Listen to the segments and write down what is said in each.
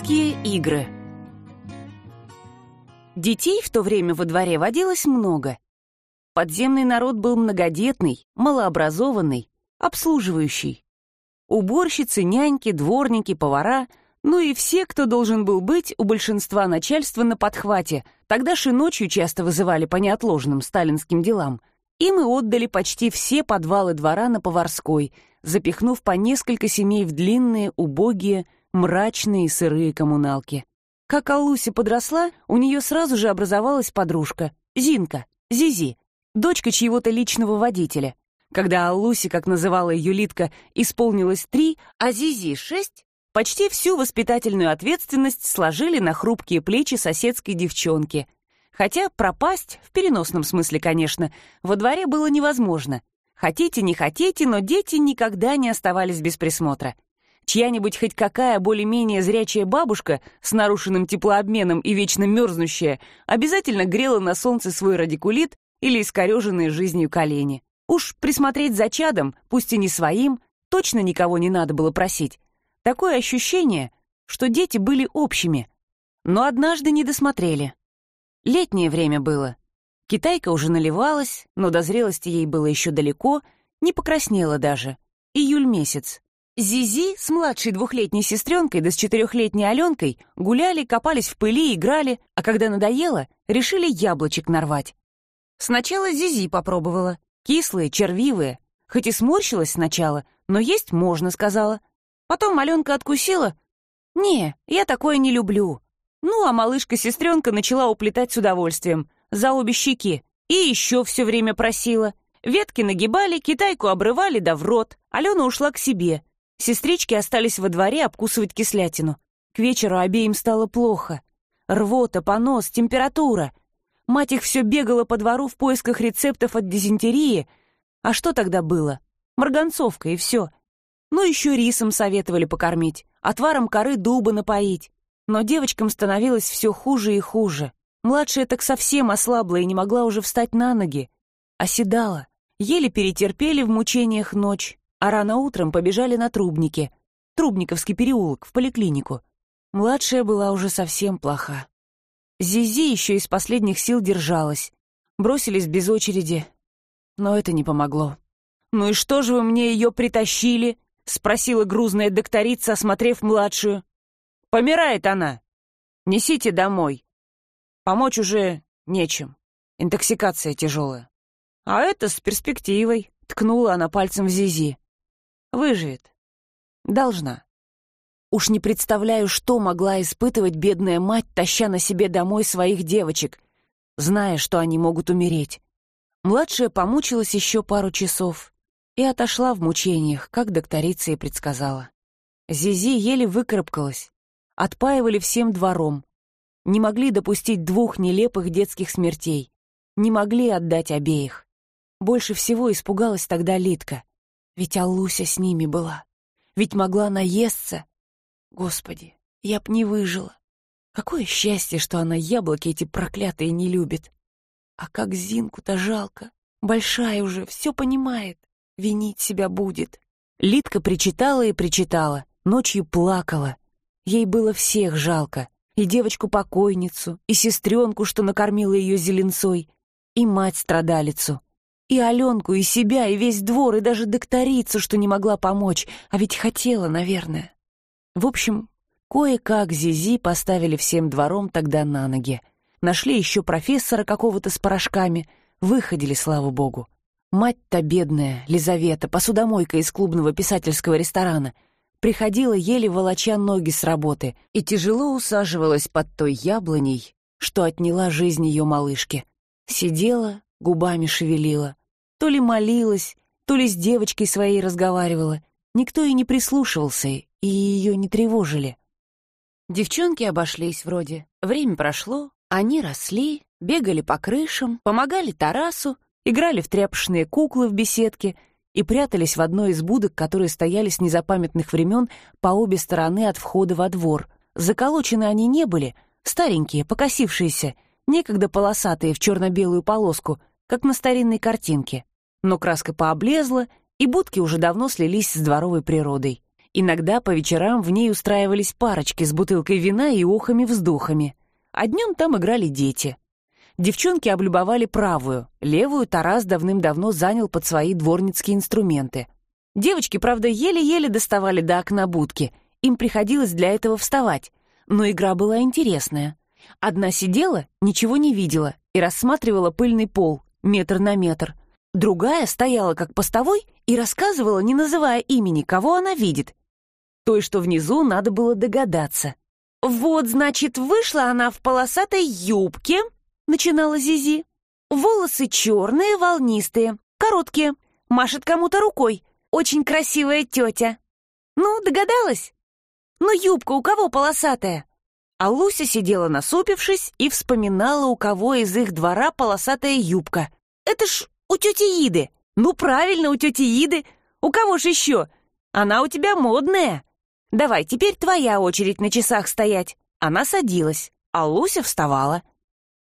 Детские игры Детей в то время во дворе водилось много. Подземный народ был многодетный, малообразованный, обслуживающий. Уборщицы, няньки, дворники, повара, ну и все, кто должен был быть у большинства начальства на подхвате, тогда же ночью часто вызывали по неотложным сталинским делам. И отдали почти все подвалы двора на Поварской, запихнув по несколько семей в длинные, убогие, мрачные сырые коммуналки. Как Аллуся подросла, у нее сразу же образовалась подружка, Зинка, Зизи, дочка чьего-то личного водителя. Когда Аллусе, как называла ее Литка, исполнилось три, а Зизи — шесть, почти всю воспитательную ответственность сложили на хрупкие плечи соседской девчонки. Хотя пропасть, в переносном смысле, конечно, во дворе было невозможно. Хотите, не хотите, но дети никогда не оставались без присмотра — чья-нибудь хоть какая более-менее зрячая бабушка с нарушенным теплообменом и вечно мерзнущая обязательно грела на солнце свой радикулит или искореженные жизнью колени. Уж присмотреть за чадом, пусть и не своим, точно никого не надо было просить. Такое ощущение, что дети были общими. Но однажды не досмотрели. Летнее время было. Китайка уже наливалась, но до зрелости ей было еще далеко, не покраснела даже. Июль месяц. Зизи с младшей двухлетней сестренкой да с четырехлетней Аленкой гуляли, копались в пыли, играли, а когда надоело, решили яблочек нарвать. Сначала Зизи попробовала. Кислые, червивые. Хоть и сморщилась сначала, но есть можно, сказала. Потом Аленка откусила. «Не, я такое не люблю». Ну, а малышка-сестренка начала уплетать с удовольствием, за обе щеки, и еще все время просила. Ветки нагибали, китайку обрывали да в рот. Алена ушла к себе — Сестрички остались во дворе обкусывать кислятину. К вечеру обеим стало плохо. Рвота, понос, температура. Мать их все бегала по двору в поисках рецептов от дизентерии. А что тогда было? Марганцовка и все. Ну, еще рисом советовали покормить, отваром коры дуба напоить. Но девочкам становилось все хуже и хуже. Младшая так совсем ослабла и не могла уже встать на ноги. Оседала. Еле перетерпели в мучениях ночь а рано утром побежали на Трубники, Трубниковский переулок, в поликлинику. Младшая была уже совсем плоха. Зизи еще из последних сил держалась. Бросились без очереди, но это не помогло. «Ну и что же вы мне ее притащили?» — спросила грузная докторица, осмотрев младшую. «Помирает она. Несите домой. Помочь уже нечем. Интоксикация тяжелая. А это с перспективой», — ткнула она пальцем в Зизи. Выживет. Должна. Уж не представляю, что могла испытывать бедная мать, таща на себе домой своих девочек, зная, что они могут умереть. Младшая помучилась еще пару часов и отошла в мучениях, как докторица и предсказала. Зизи еле выкарабкалась. Отпаивали всем двором. Не могли допустить двух нелепых детских смертей. Не могли отдать обеих. Больше всего испугалась тогда Литка. Ведь Аллуся с ними была. Ведь могла наесться. Господи, я б не выжила. Какое счастье, что она яблоки эти проклятые не любит. А как Зинку-то жалко. Большая уже, все понимает. Винить себя будет. Литка причитала и причитала. Ночью плакала. Ей было всех жалко. И девочку-покойницу, и сестренку, что накормила ее зеленцой, и мать-страдалицу. И Аленку, и себя, и весь двор, и даже докторицу, что не могла помочь, а ведь хотела, наверное. В общем, кое-как Зизи поставили всем двором тогда на ноги. Нашли еще профессора какого-то с порошками, выходили, слава богу. Мать-то бедная, Лизавета, посудомойка из клубного писательского ресторана, приходила еле волоча ноги с работы и тяжело усаживалась под той яблоней, что отняла жизнь ее малышки. Сидела, губами шевелила, то ли молилась, то ли с девочкой своей разговаривала. Никто и не прислушивался, и ее не тревожили. Девчонки обошлись вроде. Время прошло, они росли, бегали по крышам, помогали Тарасу, играли в тряпочные куклы в беседке и прятались в одной из будок, которые стояли с незапамятных времен по обе стороны от входа во двор. Заколочены они не были, старенькие, покосившиеся, некогда полосатые в черно-белую полоску, как на старинной картинке но краска пооблезла, и будки уже давно слились с дворовой природой. Иногда по вечерам в ней устраивались парочки с бутылкой вина и охами-вздохами. А днем там играли дети. Девчонки облюбовали правую, левую Тарас давным-давно занял под свои дворницкие инструменты. Девочки, правда, еле-еле доставали до окна будки. Им приходилось для этого вставать. Но игра была интересная. Одна сидела, ничего не видела и рассматривала пыльный пол, метр на метр. Другая стояла как постовой и рассказывала, не называя имени, кого она видит. Той, что внизу, надо было догадаться. «Вот, значит, вышла она в полосатой юбке», — начинала Зизи. «Волосы черные, волнистые, короткие, машет кому-то рукой. Очень красивая тетя. Ну, догадалась? Но юбка у кого полосатая?» А Луся сидела насупившись и вспоминала, у кого из их двора полосатая юбка. «Это ж у тети Иды!» «Ну, правильно, у тети Иды! У кого ж еще? Она у тебя модная!» «Давай, теперь твоя очередь на часах стоять». Она садилась, а Луся вставала.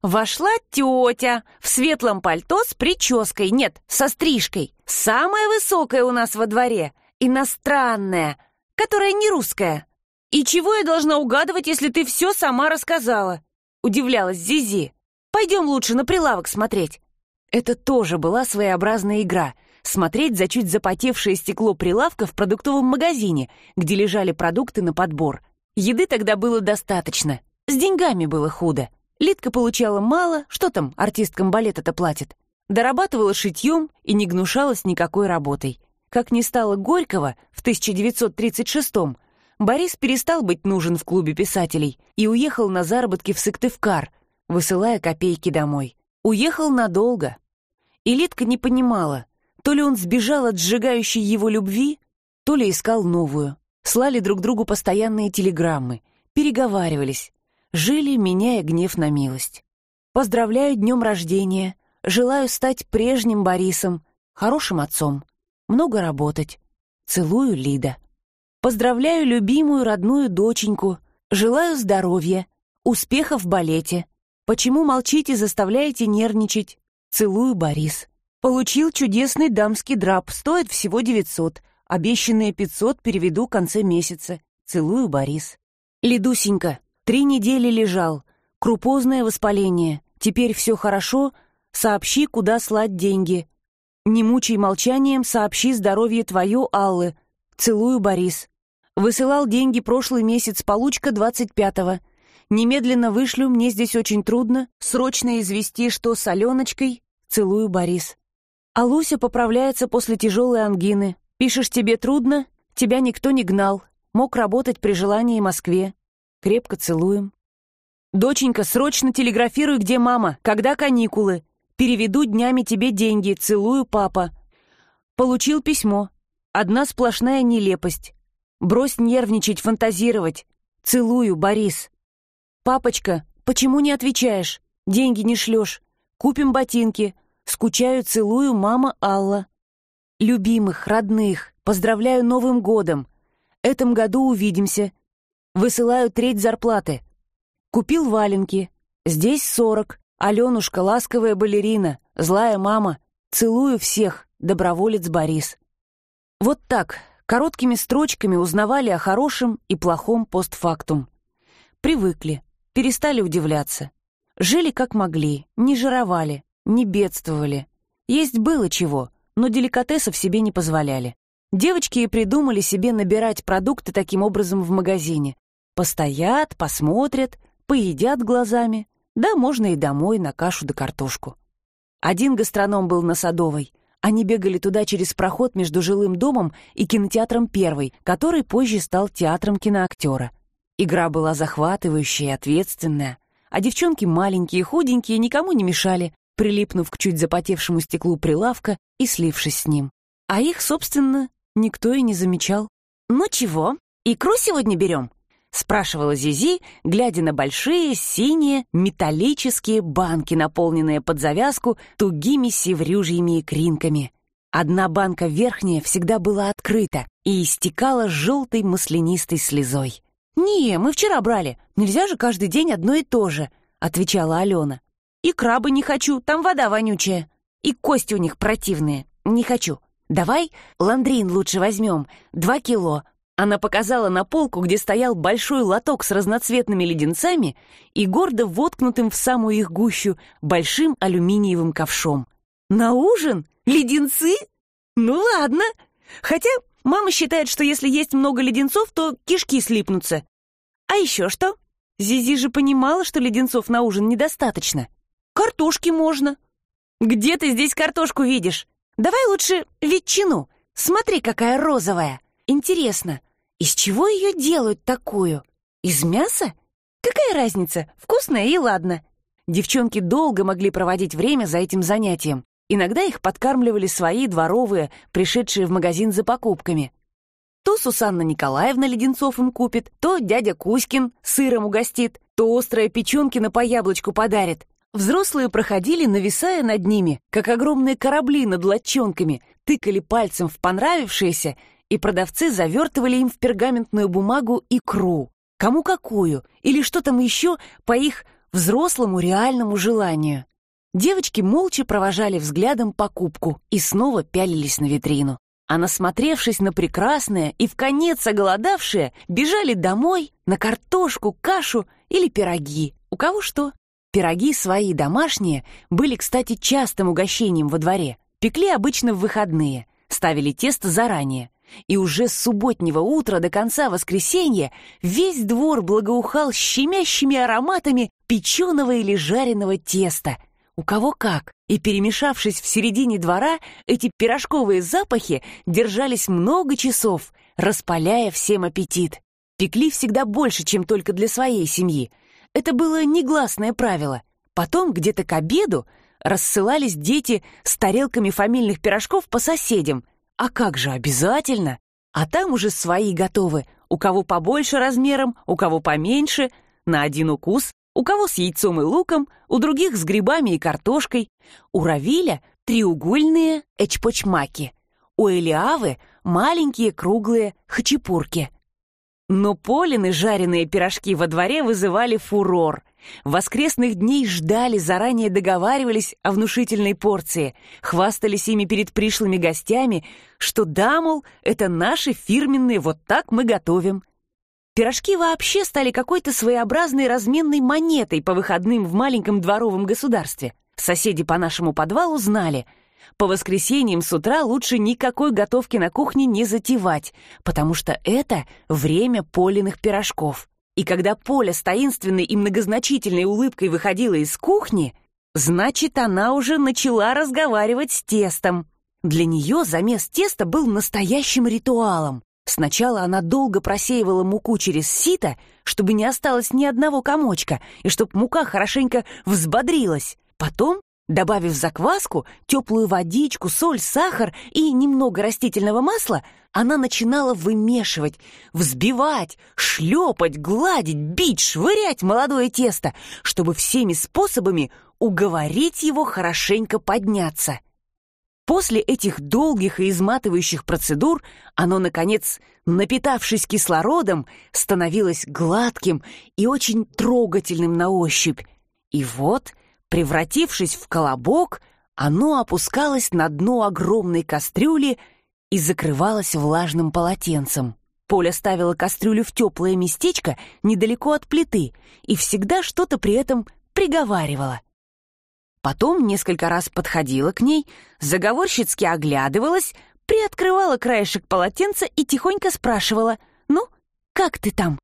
Вошла тетя в светлом пальто с прической, нет, со стрижкой. Самая высокая у нас во дворе, иностранная, которая не русская. «И чего я должна угадывать, если ты все сама рассказала?» Удивлялась Зизи. «Пойдем лучше на прилавок смотреть». Это тоже была своеобразная игра — смотреть за чуть запотевшее стекло прилавка в продуктовом магазине, где лежали продукты на подбор. Еды тогда было достаточно. С деньгами было худо. Литка получала мало, что там артисткам балета-то платят. Дорабатывала шитьем и не гнушалась никакой работой. Как не стало Горького в 1936-м, Борис перестал быть нужен в клубе писателей и уехал на заработки в Сыктывкар, высылая копейки домой. Уехал надолго. И Литка не понимала, то ли он сбежал от сжигающей его любви, то ли искал новую. Слали друг другу постоянные телеграммы, переговаривались, жили, меняя гнев на милость. Поздравляю днем рождения, желаю стать прежним Борисом, хорошим отцом, много работать. Целую, Лида. Поздравляю любимую родную доченьку, желаю здоровья, успехов в балете. Почему молчите, заставляете нервничать? Целую, Борис. Получил чудесный дамский драп, стоит всего 900. Обещанные 500 переведу в конце месяца. Целую, Борис. Ледусенька, три недели лежал. Крупозное воспаление. Теперь все хорошо. Сообщи, куда слать деньги. Не мучай молчанием, сообщи здоровье твое, Аллы. Целую, Борис. Высылал деньги прошлый месяц, получка 25-го. Немедленно вышлю, мне здесь очень трудно. Срочно извести, что с Аленочкой. Целую, Борис. А Луся поправляется после тяжелой ангины. Пишешь, тебе трудно? Тебя никто не гнал. Мог работать при желании в Москве. Крепко целуем. Доченька, срочно телеграфируй, где мама, когда каникулы. Переведу днями тебе деньги. Целую, папа. Получил письмо. Одна сплошная нелепость. Брось нервничать, фантазировать. Целую, Борис. Папочка, почему не отвечаешь? Деньги не шлешь. Купим ботинки. Скучаю, целую, мама Алла. Любимых, родных, поздравляю Новым годом. Этом году увидимся. Высылаю треть зарплаты. Купил валенки. Здесь сорок. Аленушка, ласковая балерина, злая мама. Целую всех, доброволец Борис. Вот так, короткими строчками узнавали о хорошем и плохом постфактум. Привыкли, перестали удивляться. Жили как могли, не жировали, не бедствовали. Есть было чего, но деликатесов себе не позволяли. Девочки и придумали себе набирать продукты таким образом в магазине. Постоят, посмотрят, поедят глазами. Да, можно и домой на кашу да картошку. Один гастроном был на Садовой. Они бегали туда через проход между жилым домом и кинотеатром «Первый», который позже стал театром киноактера. Игра была захватывающая и ответственная, а девчонки маленькие, худенькие, никому не мешали, прилипнув к чуть запотевшему стеклу прилавка и слившись с ним. А их, собственно, никто и не замечал. «Ну чего, икру сегодня берем?» — спрашивала Зизи, глядя на большие синие металлические банки, наполненные под завязку тугими севрюжьими икринками. Одна банка верхняя всегда была открыта и истекала желтой маслянистой слезой. «Не, мы вчера брали. Нельзя же каждый день одно и то же», — отвечала Алена. И крабы не хочу, там вода вонючая. И кости у них противные. Не хочу. Давай ландрин лучше возьмем. Два кило. Она показала на полку, где стоял большой лоток с разноцветными леденцами и гордо воткнутым в самую их гущу большим алюминиевым ковшом. «На ужин? Леденцы? Ну ладно. Хотя мама считает, что если есть много леденцов, то кишки слипнутся. А еще что? Зизи же понимала, что леденцов на ужин недостаточно. Картошки можно. Где ты здесь картошку видишь? Давай лучше ветчину. Смотри, какая розовая. Интересно, из чего ее делают такую? Из мяса? Какая разница? Вкусная и ладно. Девчонки долго могли проводить время за этим занятием. Иногда их подкармливали свои дворовые, пришедшие в магазин за покупками. То Сусанна Николаевна леденцов им купит, то дядя Кузькин сыром угостит, то острое Печенкина по яблочку подарит. Взрослые проходили, нависая над ними, как огромные корабли над лодчонками, тыкали пальцем в понравившееся, и продавцы завертывали им в пергаментную бумагу икру. Кому какую, или что там еще по их взрослому реальному желанию. Девочки молча провожали взглядом покупку и снова пялились на витрину. А насмотревшись на прекрасное и в конец оголодавшие, бежали домой на картошку, кашу или пироги. У кого что? Пироги свои домашние были, кстати, частым угощением во дворе. Пекли обычно в выходные, ставили тесто заранее. И уже с субботнего утра до конца воскресенья весь двор благоухал щемящими ароматами печеного или жареного теста. У кого как. И перемешавшись в середине двора, эти пирожковые запахи держались много часов, распаляя всем аппетит. Пекли всегда больше, чем только для своей семьи — это было негласное правило. Потом, где-то к обеду, рассылались дети с тарелками фамильных пирожков по соседям. А как же, обязательно! А там уже свои готовы. У кого побольше размером, у кого поменьше, на один укус, у кого с яйцом и луком, у других с грибами и картошкой. У Равиля треугольные эчпочмаки, у Элиавы маленькие круглые хачапурки — но Полины жареные пирожки во дворе вызывали фурор. Воскресных дней ждали, заранее договаривались о внушительной порции, хвастались ими перед пришлыми гостями, что да, мол, это наши фирменные, вот так мы готовим. Пирожки вообще стали какой-то своеобразной разменной монетой по выходным в маленьком дворовом государстве. Соседи по нашему подвалу знали — по воскресеньям с утра лучше никакой готовки на кухне не затевать, потому что это время Полиных пирожков. И когда Поля с таинственной и многозначительной улыбкой выходила из кухни, значит, она уже начала разговаривать с тестом. Для нее замес теста был настоящим ритуалом. Сначала она долго просеивала муку через сито, чтобы не осталось ни одного комочка, и чтобы мука хорошенько взбодрилась. Потом Добавив закваску, теплую водичку, соль, сахар и немного растительного масла, она начинала вымешивать, взбивать, шлепать, гладить, бить, швырять молодое тесто, чтобы всеми способами уговорить его хорошенько подняться. После этих долгих и изматывающих процедур оно, наконец, напитавшись кислородом, становилось гладким и очень трогательным на ощупь. И вот Превратившись в колобок, оно опускалось на дно огромной кастрюли и закрывалось влажным полотенцем. Поля ставила кастрюлю в теплое местечко недалеко от плиты и всегда что-то при этом приговаривала. Потом несколько раз подходила к ней, заговорщицки оглядывалась, приоткрывала краешек полотенца и тихонько спрашивала «Ну, как ты там?»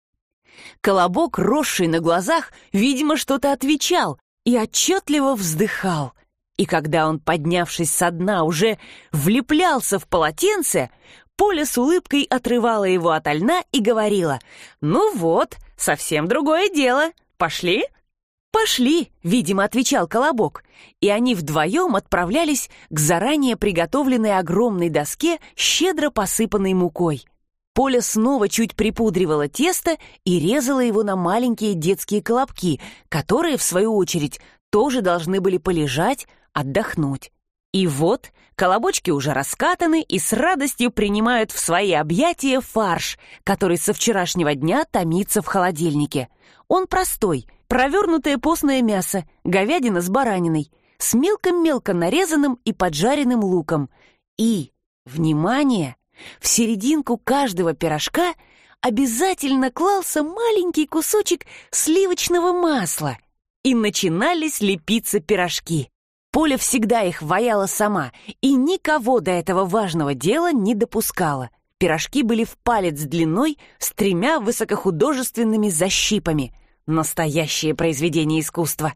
Колобок, росший на глазах, видимо, что-то отвечал, и отчетливо вздыхал. И когда он, поднявшись со дна, уже влеплялся в полотенце, Поля с улыбкой отрывала его от льна и говорила, «Ну вот, совсем другое дело. Пошли?» «Пошли», — видимо, отвечал Колобок, и они вдвоем отправлялись к заранее приготовленной огромной доске, щедро посыпанной мукой. Поля снова чуть припудривала тесто и резала его на маленькие детские колобки, которые, в свою очередь, тоже должны были полежать, отдохнуть. И вот колобочки уже раскатаны и с радостью принимают в свои объятия фарш, который со вчерашнего дня томится в холодильнике. Он простой, провернутое постное мясо, говядина с бараниной, с мелко-мелко нарезанным и поджаренным луком. И, внимание, в серединку каждого пирожка обязательно клался маленький кусочек сливочного масла, и начинались лепиться пирожки. Поля всегда их ваяла сама и никого до этого важного дела не допускала. Пирожки были в палец длиной с тремя высокохудожественными защипами. Настоящее произведение искусства.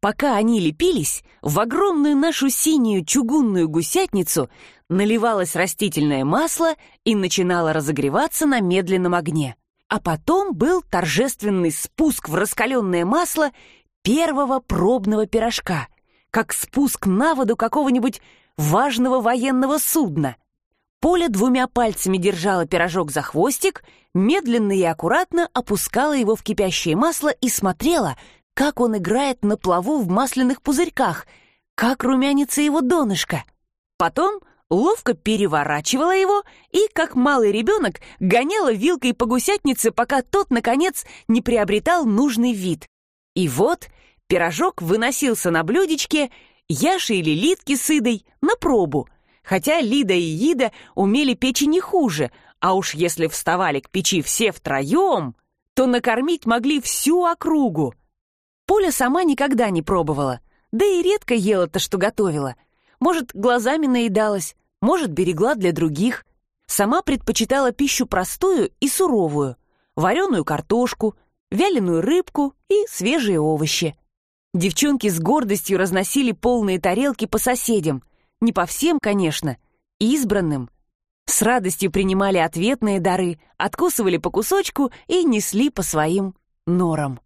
Пока они лепились, в огромную нашу синюю чугунную гусятницу наливалось растительное масло и начинало разогреваться на медленном огне. А потом был торжественный спуск в раскаленное масло первого пробного пирожка — как спуск на воду какого-нибудь важного военного судна. Поля двумя пальцами держала пирожок за хвостик, медленно и аккуратно опускала его в кипящее масло и смотрела, как он играет на плаву в масляных пузырьках, как румянится его донышко. Потом ловко переворачивала его и, как малый ребенок, гоняла вилкой по гусятнице, пока тот, наконец, не приобретал нужный вид. И вот Пирожок выносился на блюдечке Яши или Лидки с Идой на пробу, хотя Лида и Ида умели печи не хуже, а уж если вставали к печи все втроем, то накормить могли всю округу. Поля сама никогда не пробовала, да и редко ела то, что готовила. Может, глазами наедалась, может, берегла для других. Сама предпочитала пищу простую и суровую, вареную картошку, вяленую рыбку и свежие овощи. Девчонки с гордостью разносили полные тарелки по соседям. Не по всем, конечно, избранным. С радостью принимали ответные дары, откусывали по кусочку и несли по своим норам.